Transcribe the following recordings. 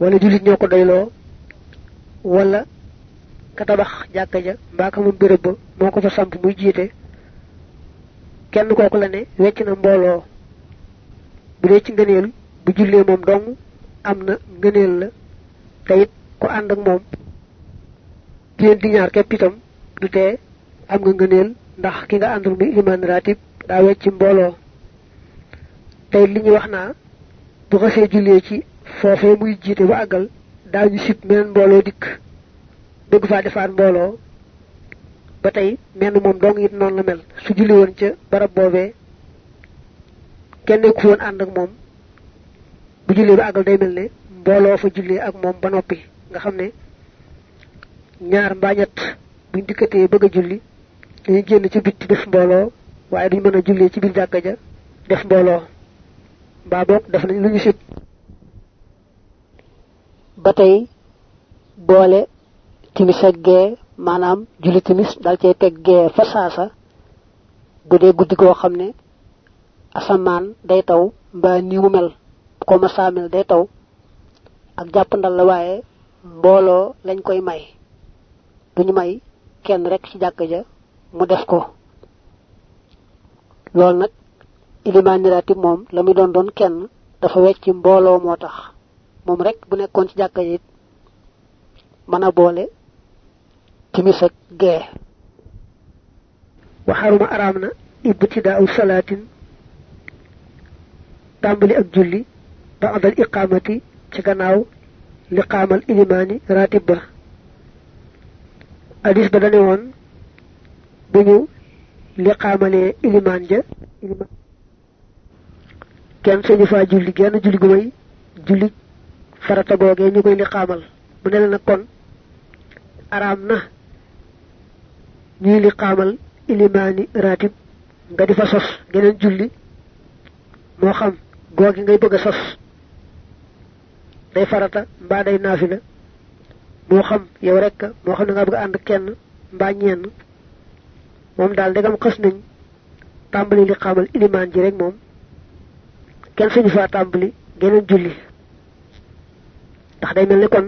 wala julit ñoo ko doyloo wala ka tabax jàkka ja mbaa ka moom béréb ba moo fa samp muy jiite kenn kooku la ne wecc na mbooloo. Bu dee ci bu jullee moom dong am na la te it ku ak moom ngeen di ñaar képp itam du tee am nga ngëneel ndax ki nga àndul muy iman ratib daa wecc mbooloo. Tey li ñu wax bu xasee jullee ci foofee muy jiite ba àggal daañu sib meneen mbooloo dikk bëgg faa defaat mbooloo. Ba tey menn moom dong it noonu la mel. Su julli woon ca barab boobee kenn nekku woon ànd ak moom. Bu jullee ba àggal day mel ne mbooloo fa jullee ak moom ba noppi. Nga xam ne ñaar mbaa ñett buñ dikkatee bëgg a julli dañuy génn ci bitti def mbooloo waaye duñ mën a ci biir jàkka ja def def ñu sib ba tey boole timis ak gee maanaam julli timis dal cay teg gee fa saasa bu dee guddi goo xam ne asamaan day taw mbaa nii mu mel ko ma saamel day taw ak jàpp ndal la waaye mbooloo lañ koy may. Duñu may kenn rek ci jàkk ja mu def ko. Loolu nag moom la muy doon doon kenn dafa wecc mbooloo moo tax moom rek bu nekkoon ci jàkka it mën a boole timis ak gee. Waxaruma araam na ibtidaau salaatin tàmbali ak julli baadal iqaamati ci gannaaw liqaamal ilimaani ratib ba. Hadis ba dane woon bu ñu liqaamalee ilimaan ja ilimaan kenn sañu faa julli farata googee ñu koy liqaamal mu ne kon araam na ñuy liqaamal ilimaani ratib nga di fa sos geneen julli moo xam googi ngay bëgg sos. Day farata mbaa day naafila moo xam yow rek moo xam nga bëgg ànd kenn mbaa ñenn. Moom daal ndegam xës nañ tàmbali li xamal ilimaan ji rek moom. Kenn suñu faa tàmbali geneen julli ndax day mel ni kon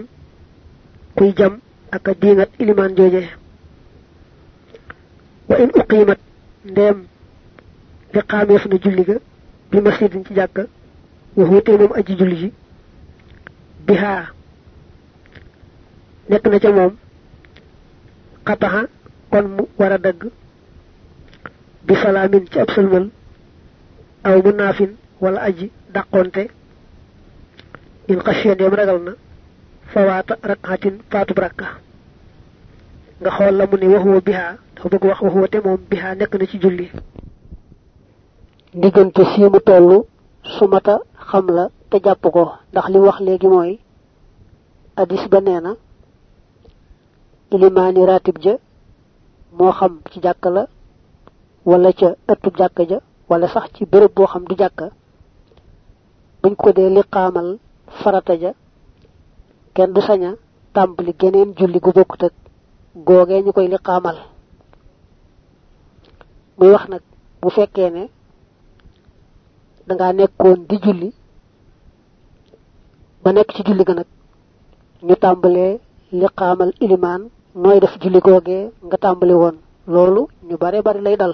kuy jam ak diingat ilimaan jooje. Wa in uqimat ndeem li xaameef na julli ga bi masjidin ci jàkka waxutee moom aji julli ji bihaa nekk na ca moom xataxa kon mu war a bi salaamin ci ab sëlmal aw wala aji dàqonte. In xasiya ndeem ragal na fawaata rakxatin faatub rakka nga xool la mu ne waxuwa bihaa dafa bëgg wax waxuwa te moom bihaa nekk na ci julli. Diggante fii mu toll su mata xam la te jàpp ko ndax li wax léegi mooy addis ba nee na ilimaani ratib ja moo xam ci jàkk la wala ca ëttub jàkk ja wala sax ci béréb boo xam du jàkka buñ ko dee liqaamal farata ja kenn du saña tàmbali geneen julli gu bokkut ak googee ñu koy liqaamal. Muy wax nag bu fekkee ne danga nekkoon di julli ba nekk ci julli ga nag ñu tàmbalee liqaamal ilimaan nooy def julli googee nga tàmbali woon. Loolu ñu bare bari lay dal.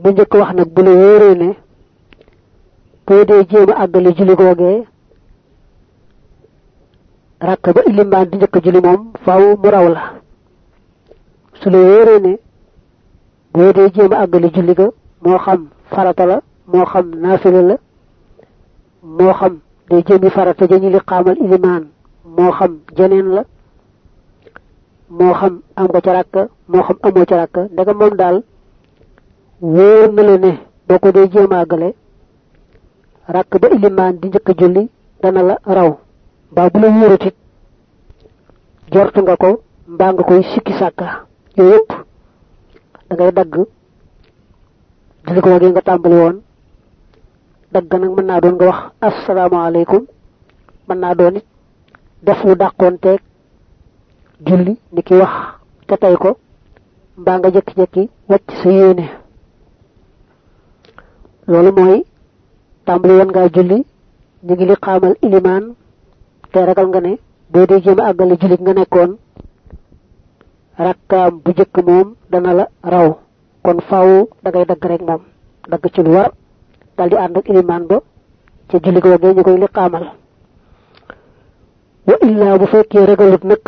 Bu njëkk wax nag bu la ne boo dee jéem a àggale julli googee rakk ba ilimaan di njëkk julli moom faaw mu raw la. Su la wóoree ne boo dee jéem a àggale julli ga moo xam farata la moo xam naafila la moo xam day jëmi farata ja ñu li xaamal ilimaan moo xam jeneen la moo xam am xam ndaga moom daal wóor na la ko dee a àggale ba di njëkk julli dana la raw mbaa bu la wóorutit jortu nga ko mbaa nga koy sikki sàkka. Yooyu yëpp da ngay dagg julli ko wagee nga tàmbali woon. Dagg nag mën naa doon nga wax asalaamaaleykum. Mën naa doon it def lu dàqoonteeg julli ni ki wax te tey ko mbaa nga jekki-jekki wàcc sa yéene. Loolu mooy tàmbali woon ngaa julli ñu ngi li xaamal ilimaan te ragal nga ne boo dee jéem a àggale julit nga nekkoon rakkaam bu dana la raw. Kon faaw da ngay dagg rek moom dagg ci lu war dal di ànd ak ilimaan ba ca julli googee ñu koy li xaamal wa illa bu fekkee ragalut nag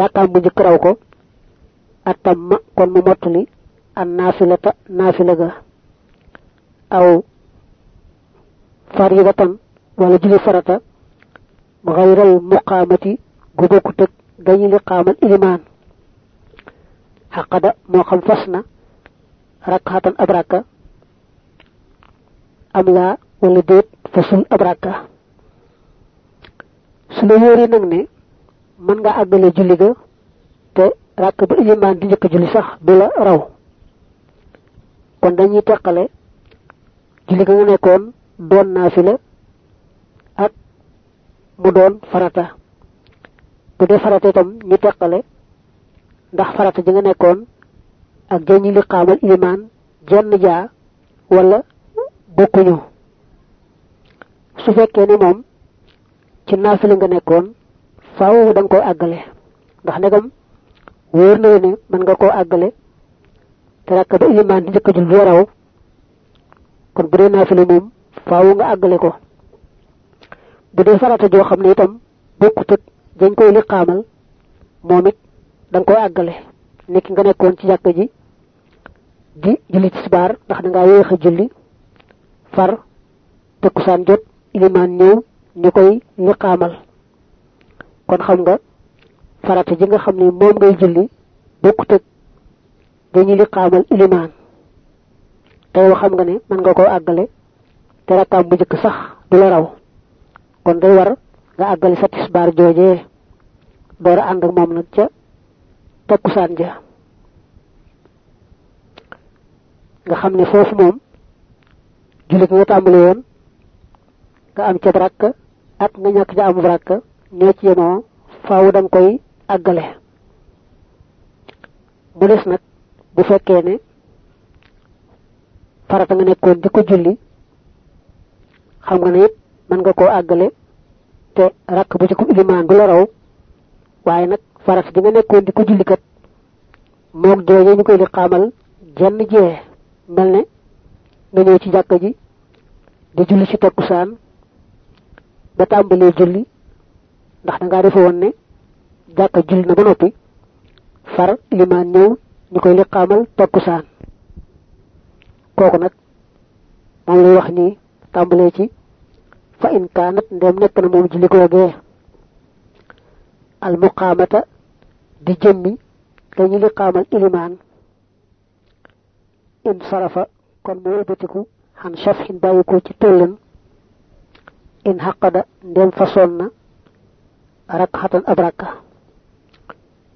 rakkaam bu raw ko atamma kon mu mottali an naafilata naafila ga. Aw faridatan wala julli farata gañu li xaamal ilimaan xaqada moo xam fas na rakxatan ab rakka am laa wala déet fasul ab rakka su la wóoree nag ne mën nga àggale julli ga te rakk ba ilimaan di la raw kon dañuy teqale julli ga nga nekkoon mu doon farata. Bu dee farata itam ñu teqale ndax farata ji nga nekkoon ak jañi li xaamal ilimaan jenn jaa wala bokkuñu. Su fekkee ne moom ci naafila nga nekkoon faaw da nga koy àggale. Ndax ndegam wóor na ne mën nga koo àggale te rakk ba ilimaan di njëkk jul raw. Kon bu dee naafila moom faaw nga àggale ko bu dee farata joo xam ne itam bokkut ak dañ koy li xaamal moom it da koy àggale. Niki nga nekkoon ci jàkk ji di julli tisbaar ndax da ngaa yéex a julli far takkusaan jot ilimaan ñëw ñu koy li xaamal kon xam nga farata ji nga xam ne moom ngay julli bokkut ak dañuy li xaamal ilimaan tey xam nga ne mën nga koo àggale te rakkaam bu njëkk sax du la raw kon day war nga àggale sa tisbaar joojee door a ànd ak moom nag ca takkusaan ja nga xam ne foofu moom julli nga tàmbali woon nga am ca rakk ak nga ñàkk ca amub rakk ñoo ci yemoo faaw da nga koy àggale. Mu des nag bu fekkee ne farata nga nekkoon di ko julli xam nga ne mën nga koo àggale te rakk bu ci ko ilimaan du la raw waaye nag farata di nga nekkoon di ko julli kat moog jooje ñu koy li xaamal jenn jee mel ne nga ci jàkka ji di julli ci takkusaan ba tàmbalee julli ndax da ngaa defe ne jàkka julli na ba noppi far ilimaan ñëw ñu koy li xaamal takkusaan. Kooku nag moom lay wax nii tàmbalee ci fa in kaanat ndem nekk na moom julli googee al muqaamata di jëmmi dañu li xaamal ilimaan in sarafa kon mu wëlbatiku xan shafxin bàyyi ko ci tollan in xaqada ndem fasoon na rakxatan ab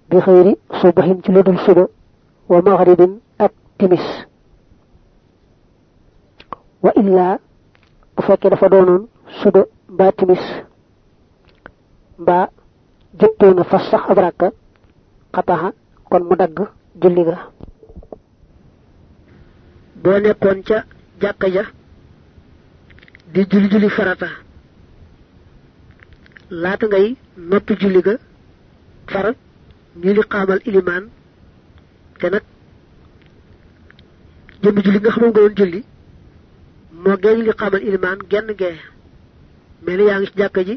bi xëyri subahin ci ludul suba wa maghribin ak timis wa illaa bu dafa doonoon suba mbaa timis mbaa jëttoona fas sax ab rakka kon mu dagg julli ga ca jàkka ja di julli julli farata laata ngay noppi julli ga far ñu li xaamal ilimaan te nag jëmmi julli nga xamoon nga julli ñu li ilimaan genn mel ni yaa ngi ci jàkka ji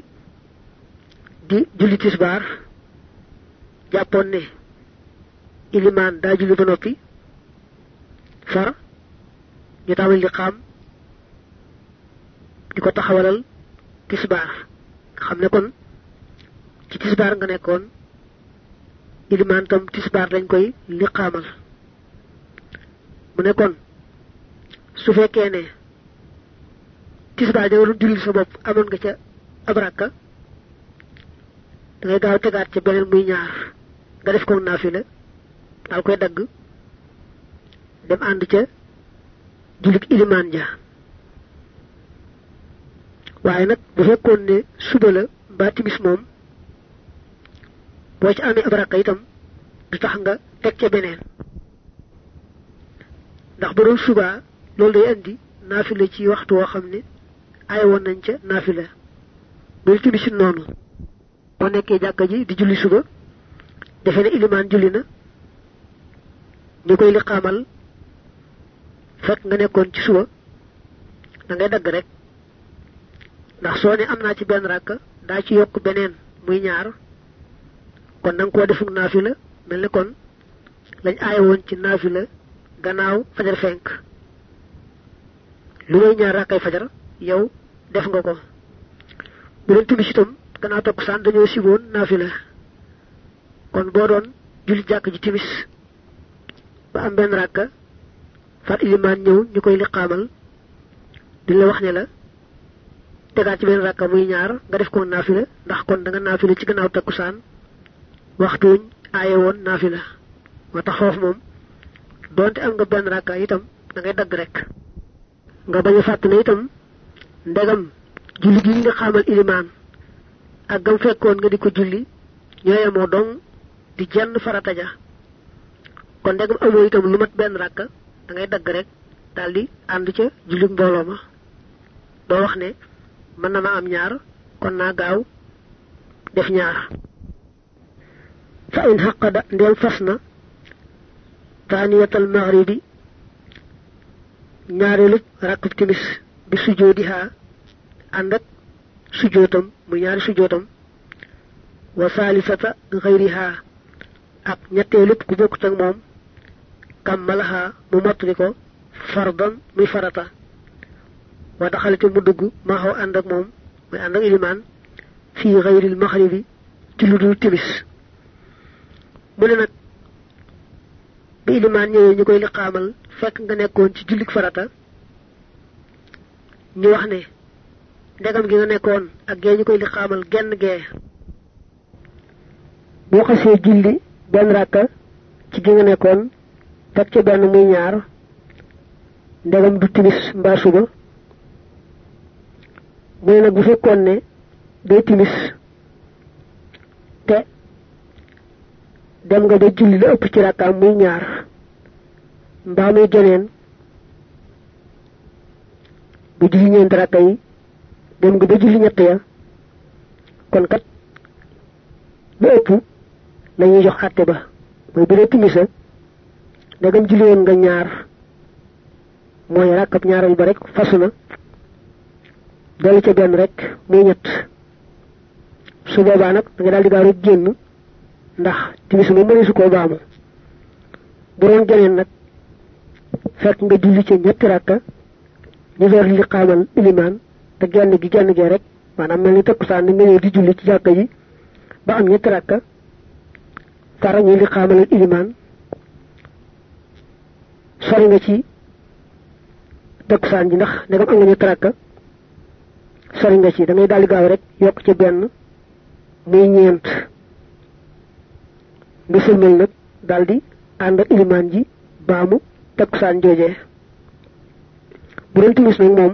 di julli tisbaar jàppoon ne ilimaan daa julli ba noppi far ñu tàmbali li xaam di ko taxawalal tisbaar. Xam ne kon ci tisbaar nga nekkoon ilimaan tam tisbaar dañ koy li xaamal mu ne kon su fekkee ne tisbaar da nga doon julli sa bopp amoon nga ca ab rakka da ngay gaaw tegaat ca beneen muy ñaar nga def ko naafila daal koy dagg dem ànd ca jullit ilimaan ja. Waaye nag bu fekkoon ne suba la mbaa timis moom boo ci amee ab itam du tax nga teg ca beneen. Ndax ba doon subaa loolu day indi naafila ci waxtu woo ay won nañ ca nafila bul timis noonu boo nekkee jàkka ji di julli suba defe ne ilimaan julli na ñu koy liqaamal fekk nga nekkoon ci suba da ngay dagg rek. Ndax soo ne am naa ci benn rakk daa ci yokk beneen muy ñaar kon da nga koo defuk naafila mel ni kon lañ aaye woon ci naafila gannaaw fajar fenk. Lu ñaar rakkay fajar yow def nga ko. Bu leen timis itam gannaaw takkusaan dañoo siboon naafila. Kon boo doon julli jàkk ji timis ba am benn rakka fat ilimaan ñëw ñu koy liqaamal. Di la wax ne la tegaat ci benn rakka muy ñaar nga def ko naafila ndax kon da nga naafila ci gannaaw takkusaan waxtuuñ aaye woon naafila. Moo tax foofu moom donte am nga benn rakka itam da ngay dagg rek. Nga bañ a fàtt ne itam ndegam julli gi nga xamal ilimaan ak gam fekkoon nga di ko julli ñooyemoo dong di jenn farata ja. Kon ndegam amoo itam lu mat benn rakka da ngay dagg rek daldi ca julli ma. Wax ne mën na ma am ñaar kon naa gaaw def ñaar. Fa in xaqada ndeel fas na taaniyatal maghribi ñaareelu rakk timis bi sujoodiha ànd ak sujootam mu ñaari sujootam wa saalisata xayriha ak ñetteelub ku bokkut ak moom kammalaha mu mottali ko fardan muy farata. Wa daxalite mu dugg maxaw ànd ak moom muy ànd ak ilimaan fii maxribi ci timis. Mu bi fekk nga ci farata ñu wax ne ndegam gi nga nekkoon ak gee ñu koy liqaamal genn gee. Boo xasee julli benn ràkka ci gi nga nekkoon teg benn muy ñaar ndegam du timis mbaa suba. Ne nag bu fekkoon ne day timis te dem nga ba julli la ëpp ci rakkaam muy ñaar mbaa muy geneen bu julli ñeent rakka yi dem nga ba julli ñett ya kon kat lu ëpp la ñuy jox àtte ba. Mooy bu dee timisa ndegam julli woon nga ñaar. Mooy rakkab ñaaral ba rek fasu na. Dolli ca benn rek muy ñett. Su boobaa nag da nga daal di gaaw rek génn ndax timis moom mëneesu koo baamu. Bu doon geneen nag fekk nga julli ca ñetti rakka ñu door li xaamal ilimaan te genn gi genn gee rek maanaam mel ni takkusaan ni nga di julli ci jàkka ji ba am ñetti rakka fara ñu li xaamalal ilimaan sori nga ci takkusaan ji ndax ndegam am nga ñetti rakka sori nga ci da ngay daldi gaaw rek yokk ca benn muy ñeent nga sëlmal nag daldi ànd ak ilimaan ji baamu takkusaan joojee bu doon timis nag moom.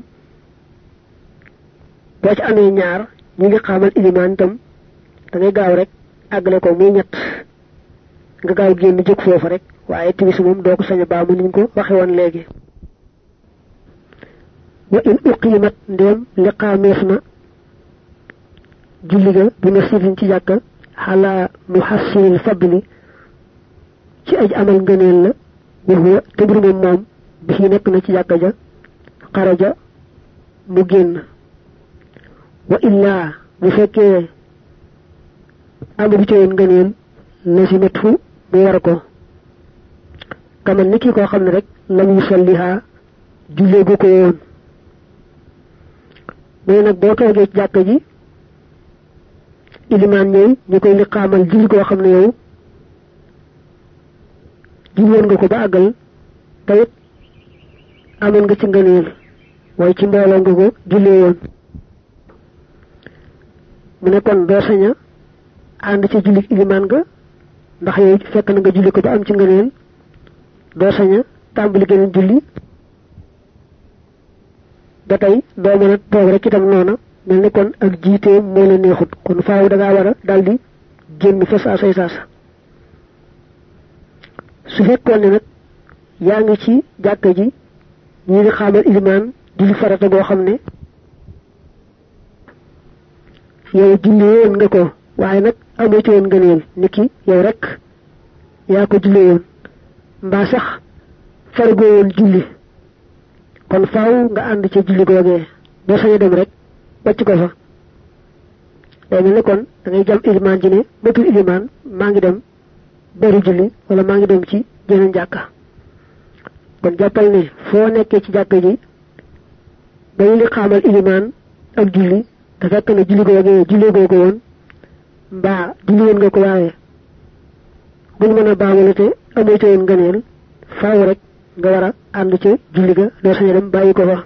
boo ci amee ñaar ñi ngi xaamal ilimaan itam da ngay gaaw rek àggale ko muy ñett. nga gaaw génn jóg foofu rek waaye timis moom doo ko sañ a baamu niñ ko waxe woon léegi. wa in uqimat ndéem liqaameef na. julli ga bi masjidin ci jàkka. xalaa muhassinil fadli. ci aj amal ngëneel la. waxuwa te mbir moom moom bi nekk na ci jàkka ja xaraja mu génn. Wa illaa bu fekkee amul ci woon ngëneel lasimat fu mu war ko. Kaman ni ki koo xam ne rek lam yusalliha jullee gu ko woon. Mais nag boo toogee ci jàkka ji ilimaan ñëw ñu koy liqaamal julli koo xam ne yow julloon nga ko ba àggal tayit amoon nga ci ngëneel waaye ci mbooloo nga ko jullee yoon mu ne kon doo saña ànd ci julli ilimaan nga ndax yooyu fekk na nga julli ko ba am ci ngëneel. doo saña tàmbali geneen julli. ba tey doo mën a rek itam noona. mel ni kon ak jiitee moo la neexut. kon faaw da ngaa a daldi génn fa saasay saasa. su fekkoon ne nag yaa ngi ci jàkka ji ñi ngi xaamal ilimaan julli farata goo xam ne yow julli woon nga ko waaye nag amoo ci woon ngëneel niki yow rek yaa ko julli woon. Mbaa sax faragoo woon julli. Kon faaw nga ànd ca julli googee. Doo sañ dem rek wàcc ko fa. Day mel ne kon da ngay jam ilimaan ji ne bëtul ilimaan maa ngi dem bari julli wala maa ngi dem ci jeneen jàkka. Kon jàppal ne foo nekkee ci jàkka ji ba ñu li xaamal ilimaan ak julli te fekk na julli googee julli googu woon mbaa julli woon nga ko waaye buñ mën a baamale te amoo ci woon ngëneel faaw rek nga war a ànd ca julli ga doo sañ dem bàyyi fa.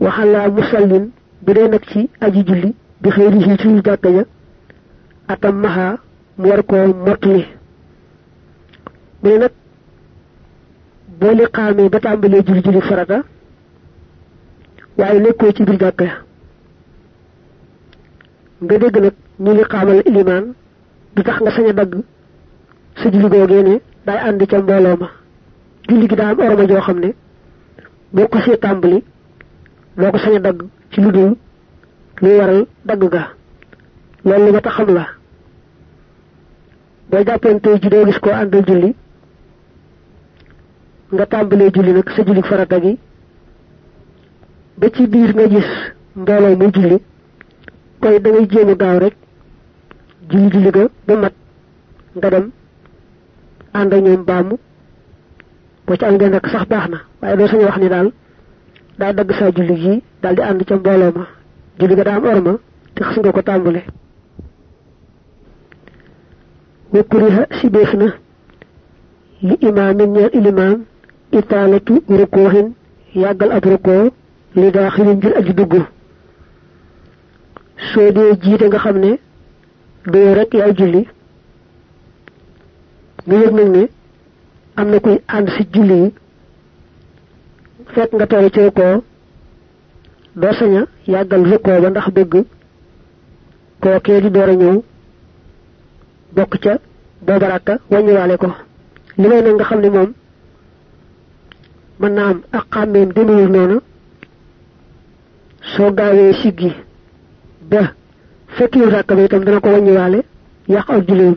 Waxalaa musallin bu dee nag ci aji julli bi xëy di ci jàkka ja atam maxa mu war koo mottali. Mu ne boo li xaamee ba tàmbalee julli julli farata waaye nekkoo ci biir jàkka ya. Nga dégg nag ñu li xaamal ilimaan du tax nga sañ a dagg sa julli ne day ànd ca mbooloo julli gi daa am orma joo xam ne boo ko see tàmbali doo ko sañ a dagg ci lu dul luy waral dagg ga. Loolu lu ma tax xam la. Boo jàppeen tey ji doo gis koo àndal julli nga tàmbalee julli nag sa julli farata gi ba ci biir nga gis mbooloo muy julli koy da ngay jéem a gaaw rek julli julli ga ba mat nga dem ànd ak ñoom baamu boo ci ngeen rek sax baax na waaye doo wax ni daal daa dagg saa julli gi daal di ànd ca mbooloo ma julli ga daa am orma te xas nga ko tàmbale wa kuriha si li imaamin ñeel ilimaan itaalatu rukoohin yàggal ab rukoo li daa xilin ngir aji dugg. Soo dee jiite nga xam ne doo rek yaay julli. Nga yëg nag ne am na kuy ànd si julli yi. Fekk nga toll ci rukkoo doo saña yàggal rukkoo ba ndax bëgg. Kookee di door a ñëw bokk ca booba wàññiwaale ko. Li may nag nga xam ne moom mën naa am ak xàmmeem demewul noonu soo gaawee siggi ba fekkiwul rakka ba itam dana ko wàññiwaale yàq ak julliwum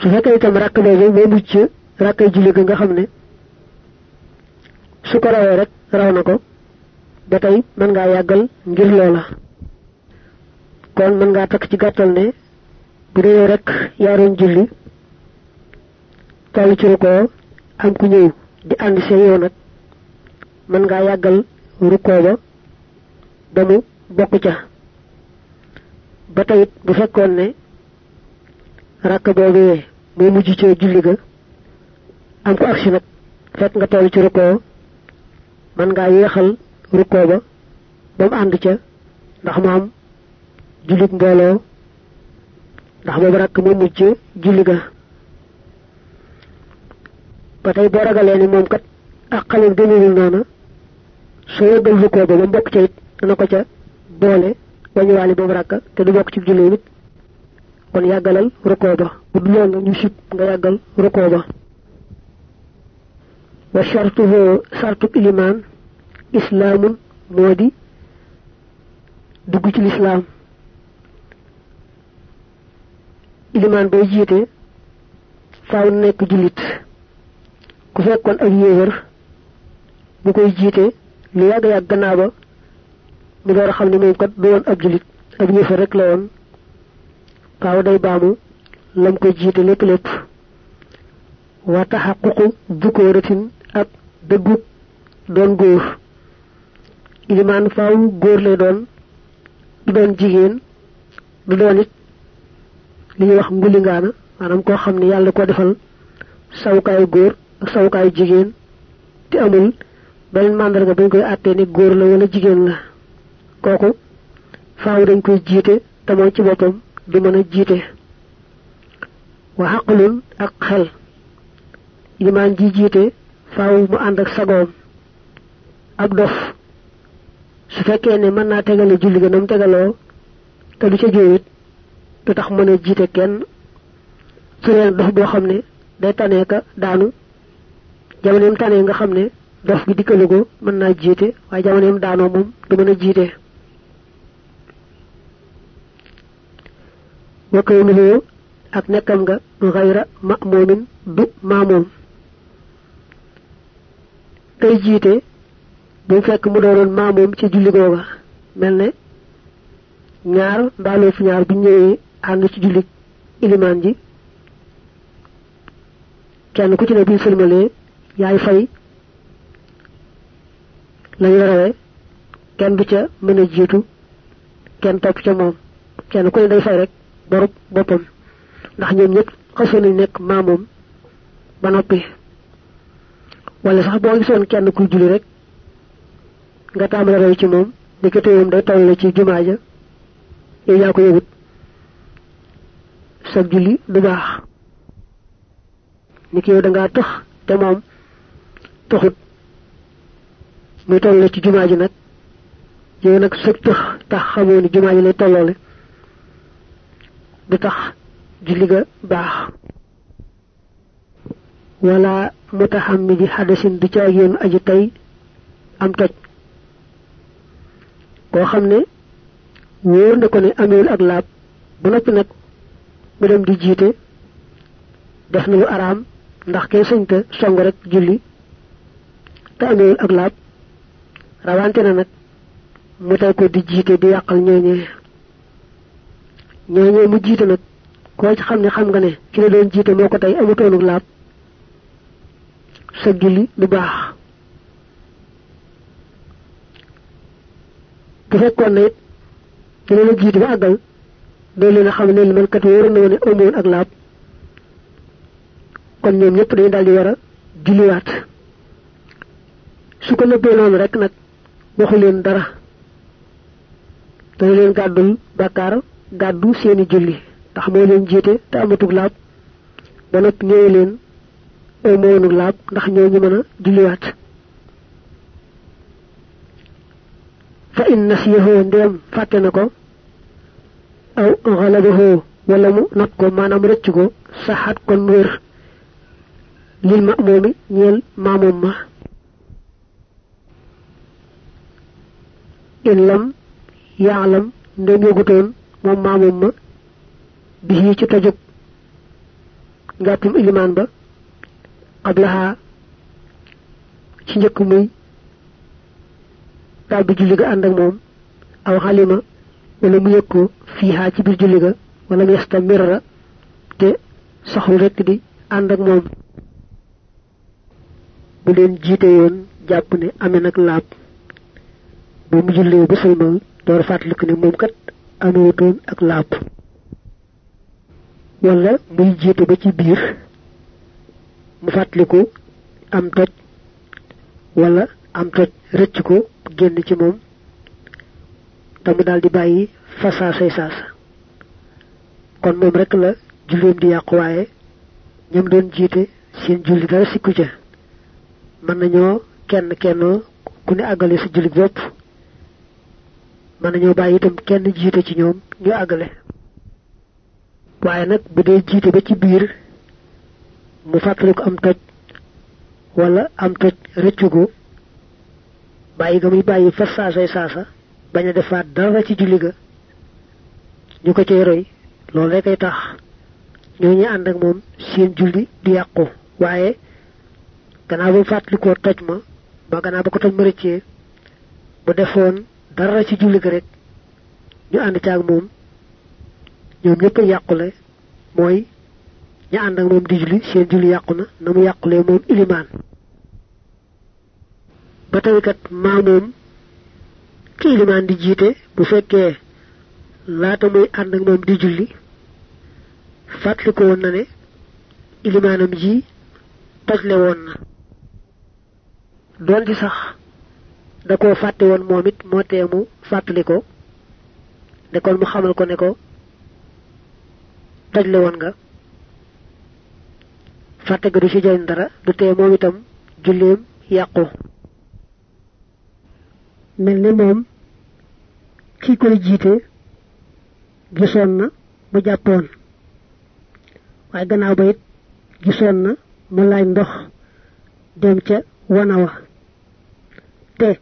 su fekkee itam rakk boobu moo mucc rakkay julli ga nga xam su ko rek raw ko ngir kon mën ngaa takk ci gàttal ne bu rek julli ci rukkoo am ku ñëw di ànd seen yow nag mën ngaa yàggal rukkoo ba ba mu bokk ca. Ba teyit bu fekkoon ne rakk boobee muy mujj ci julli ga am ko agsi nag fekk nga toll ci rukkoo mën ngaa yéexal rukkoo ba ba mu ca ndax mu am jullit mbooloo ndax boobu rakk mu mujj julli ga ba tey boo ragalee moom kat ak xalam demewul noona soo yëggal rukkoo ba ba mbokk ca it ko ca boole wañuwaale boobu rakk te du bokk ci julli it. Kon yàggalal rukkoo ba bu dul loolu ñu sib nga yàggal ba. Wa shartuhu moo di dugg ci ilimaan bay faaw nekk ku fekkoon ak yéefar bu koy jiite lu yàgg yàgg gannaaw ba mu door a xam ne moom kat du woon ab jullit ab yéefar rek la woon. Faaw day baamu lam koy jiite lépp lépp. Wa taxaququ dukóoratin ak dëggu doon góor. Ilimaan faaw góor lay doon du doon jigéen du doon it li ñuy wax ngulingaana maanaam koo xam yàlla ko defal góor ak sawukaayu jigéen te amul beneen màndarga bañ koy àttee ne góor la wala jigéen la. Kooku faaw dañ koy jiite te moom ci boppam du mën a wa xaqalun ak xel. Limaan ji jiite faaw mu ànd ak sagoom ak dof. Su fekkee ne mën naa tegale julli ga nam tegaloo te du ca jóowit du tax mën a kenn. Su leen day ka daanu jamoneem tanee nga xam ne dof gi dikkalugo mën naa jiite waaye jamono yam daanoo moom du mën a jiite. Wa kawnuhu ak nekkam nga xayra ma'mumin du maamoom kay jiite bu fekk mu doonoon maamoom ci julli googa mel ne ñaar mbaaloo fi ñaar bu ñëwee ànd ci julli ji. Kenn ku ci ne yaay fay lañu rawee kenn du ca mën a jiitu kenn topp ca moom. Kenn ku ne day fay rek borub boppam. Ndax ñoom ñëpp xasoon nañ nekk maamoom ba noppi. Wala sax boo gisoon kenn kuy julli rek nga tàmbale roy ci moom di ko téyoom day toll ci jumaa ja yow yaa ko yëgut. Sa julli du baax. Ni yow da ngaa tëx te moom tëxut muy toll ci jumaa ji nag. Yow nag sa tëx tax xamoo ni jumaa lay tolloole. Du tax julli ga baax. Wala mutahammidi hadasin du ca yoon aji tey am toj. Koo xam ne wóor na ko ne amewul ak laab ba noppi nag mu dem di jiite def na lu araam ndax kenn sëñta song rek julli te amewul ak laab rawante na nag mu tey ko di jiite di yàqal ñooñee ñooñee mu jiite nag koo ci xam ne xam nga ne ki la doon jiite moo ko tey amutoonuk laab sa julli du baax. bu fekkoon ne dina la jiite ba àggal doo leen xam ne man kat na ak kon ñoom ñëpp dañu su ko nëbbee noonu rek nag waxu leen dara. Dana leen gàddul bàkkaar gàddu seeni julli. Ndax moo leen jiite te amatug laab. Ba noppi ñëwee leen amoonug laab ndax ñoo ñu mën a julliwaat. Fa in nasiyahu ndéem fàtte na ko. Aw xalabahu wala mu not ko maanaam rëcc ko saxaat kon wér lil ma moomi ñeel maamoom ma in lam yaalam ndéem yëgutoon moom maamoom ma bi ci tojug njàppum ilimaan ba qablaha ci njëkk muy tàbbi julli ga ànd ak moom aw xalima wala mu yëg ko fiihaa ci biir julli ga wala mu yesta mirra te soxlu rekk di ànd ak moom. Bu leen jiite yoon jàpp ne amee nag laab ba mu jullee ba sëlmal door fàttaliku ne moom kat amewutoon ak laab wala muy jiite ba ci biir mu fàttaliku am toj wala am toj rëcc ko génn ci moom te mu daal di bàyyi fa saasay saasa. Kon moom rek la julleem di yàqu waaye ñoom doon jiite seen julli dara sikku ca. Mën nañoo kenn kennoo ku ne àggale sa julli bopp mën nañoo bàyyi itam kenn jiite ci ñoom ñu àggale. waaye nag bu dee jiite ba ci biir mu fàttali ko am toj wala am toj rëccu ko bàyyi ga muy bàyyi fa saasay saasa bañ a defaat dara ci julli ga ñu ko cay roy loolu rek ay tax. ñoo ñu ànd ak moom seen julli waaye gannaaw ba mu fàttalikoo toj ma ba gannaaw ba ko ma bu defoon dara ci julli ga rek. Ñu ànd ci ak moom. Ñoom ñëpp yàqule. Mooy ñu ànd ak moom di julli. Seen julli yàqu na. Na mu yàqulee moom ilimaan. Ba tey kat maa moom ki ilimaan di jiite bu fekkee laata muy ànd ak moom di julli fàttaliku woon na ne ilimaanam ji tojle woon na. Doonte sax da koo fàtte woon moom it moo tee mu fàttali ko de kon mu xamal ko ne ko tojle woon nga. Fàtte ga du ci jariñ dara du tee moom itam julleem yàqu. Mel ne moom kii koy jiite gisoon na mu jàppoon. Waaye gannaaw ba it gisoon na mu laaj ndox dem ca wana wa te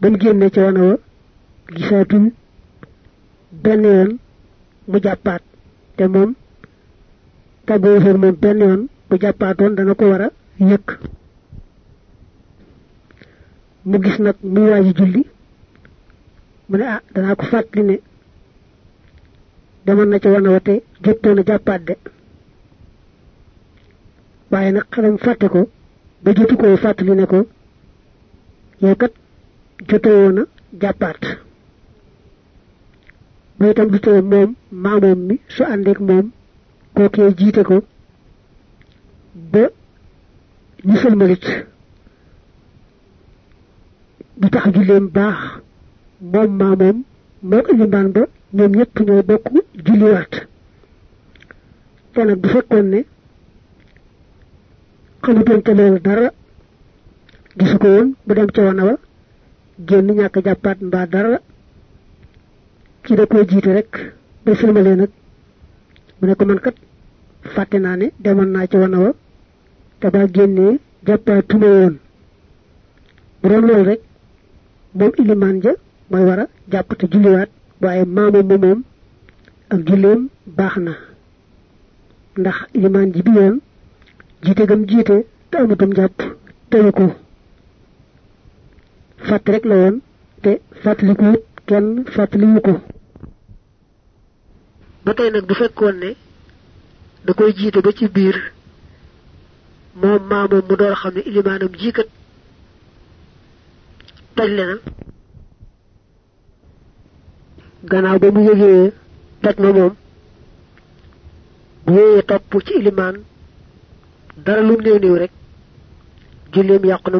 ba mu génne ci wana wa gisaatul benn yoon mu jàppaat. Te moom tàggoo feeg moom benn yoon bu jàppaatoon dana ko war a yëkk. Mu gis nag muy waaji julli mu ne ah danaa ko fàttali ne demoon na ca wana wa te jottoon a jàppaat de. Waaye nag fàtte ko ba jotu ko fàttali ne ko yow kat jotoo woon a jàppaat. Mooy du tee moom maamoom mi su àndeek moom kookee jiite ko ba ñu sëlmalit. Du tax julleem baax moom maamoom mook ilimaan ba ñoom ñëpp ñoo bokk julliwaat. Te nag bu fekkoon ne xamutoon ca loolu dara gisu ko woon bu dem ca wa génn ñàkk jàppaat mbaa dara ci da koo jiite rek ba filmalee nag mu ne ko man kat fàtte naa ne demoon naa ca wana wa te ba génnee jàppaatuma woon bu doon loolu rek. Moom ilimaan ja mooy war a jàpp te julliwaat waaye maamoom ma moom ak julleem baax na ndax ilimaan ji bi yoon jiite gam jiite te amatum jàpp teyu ko fàtt rek la woon te fàttaliku kenn fàttaliwu ko. Ba tey nag bu fekkoon ne da koy jiite ba ci biir moom maamoom mu door xam ne ilimaanam jiikat tojle na gannaaw ba mu yëgee toj ma moom ci dara rek na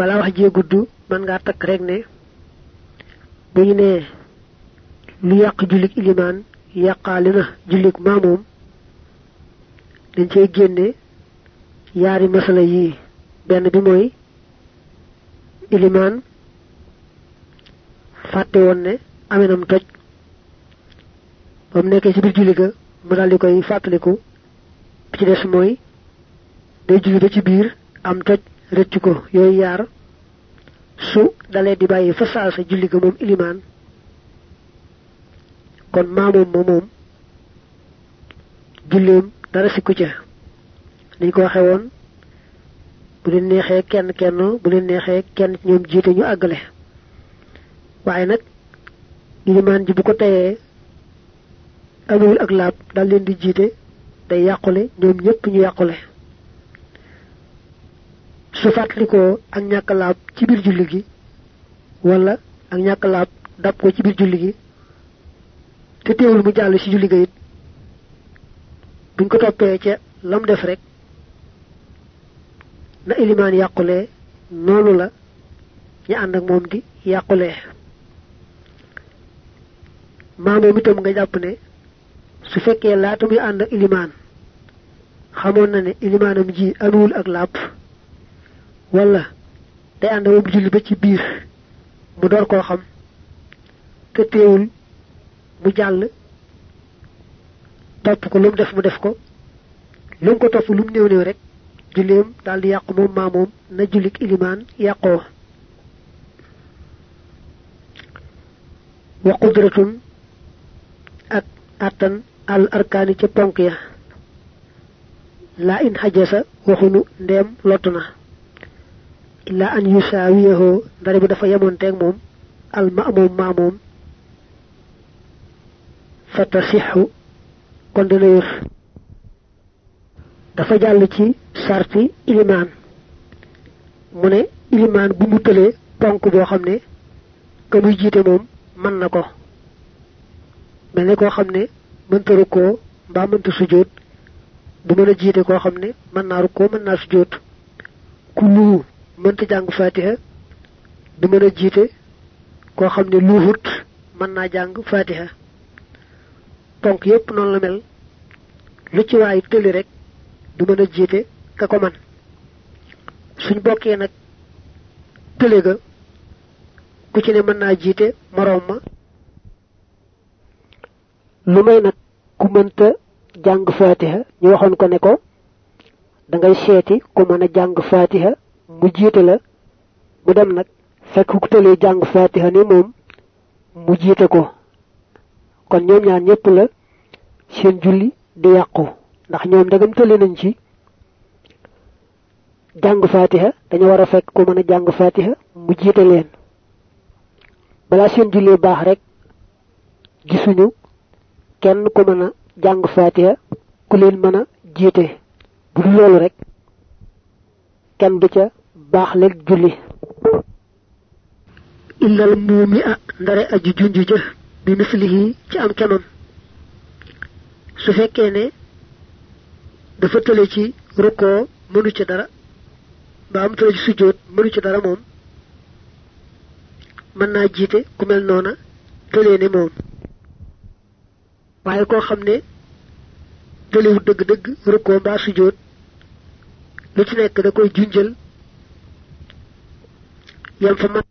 balaa wax jee gudd mën ngaa takk rek ne bu ñu nee lu yàq jullik ilimaan yàqaale na jullik maamoom dañ cey génne yaari masala yii benn bi mooy ilimaan fàtte woon ne amenam toj. Ba mu nekkee ci biir julli ga mu daal di koy fàttaliku. Bi ci des mooy day julli ba ci biir am toj rëcc ko. Yooyu yaar su dalee di bàyyi fa saal sa julli ga moom ilimaan kon maamoom ma moom julleem dara sikku ca. Niñ ko waxe woon bu leen neexee kenn kenn bu leen neexee kenn ci ñoom jiite ñu àggale. Waaye nag ilimaan ji bu ko teyee amul ak laab dal leen di jiite day yàqule ñoom ñu yàqule su fàttalikoo ak ñàkk laab ci biir julli gi wala ak ñàkk laab dab ko ci biir julli gi te teewul mu jàll ci julli ga buñ ko lam def rek na ilimaan yàqulee noonu la ñu ànd ak moom di yàqulee maamoom itam nga jàpp ne su fekkee laata muy ànd ak ilimaan na ne ji ak wala day ànd moom julli ba ci biir mu door koo xam te teewul mu jàll topp ko lu mu def mu def ko lu mu ko topp lu mu néew néew rek julleem daal di yàqu moom maa moom na jullik ilimaan yàqoo wa qudratun ak àttan al arkaani ca ponk ya in xajasa waxunu ndeem lottu illaa an yusaawiyahoo ndare bi dafa yemoonteeg moom al maamoom maamoom fa kon dana wér dafa jàll ci sarti ilimaan. Mu ne ilimaan bu mu tëlee ponk boo xam ne ka muy jiite moom mën na ko. Mel ne koo xam ne mënta rukkoo mbaa mënta sujjóot du mën koo xam ne mën naa rukkoo mën naa ku luu mënta jàng fatiha du mën a jiite koo xam ne luuxut mën naa jàng fatiha. Ponk yépp noonu la mel. Lu ci waay tëli rek du mën a jiite ka ko man. Suñ bokkee nag tële ga ku ci ne mën naa jiite moroom ma. Lu may nag ku mënta jàng fatiha ñu waxoon ko ne ko da ngay seeti ku mën a fatiha mu jiite la mu dem nag fekk ku jàng fatiha ni moom mu jiite ko. Kon ñoom ñaar ñëpp la seen julli di yàqu ndax ñoom dagam tële nañ ci jàng fatiha dañu war a fekk ku mën a jàng fatiha mu jiite leen. Balaa seen baax rek gisuñu kenn ku mën a jàng fatiha ku leen mën a jiite. Bu loolu rek kenn du ca baax leg julli. Illal muumi a ndare aji junju ja bi mislihi ci am kemam su fekkee ne dafa tële ci rukkoo mënu ci dara ba am tële ci sujjóot mënu ci dara moom mën naa jiite ku mel noona tëlee ne lu ci da koy yam fa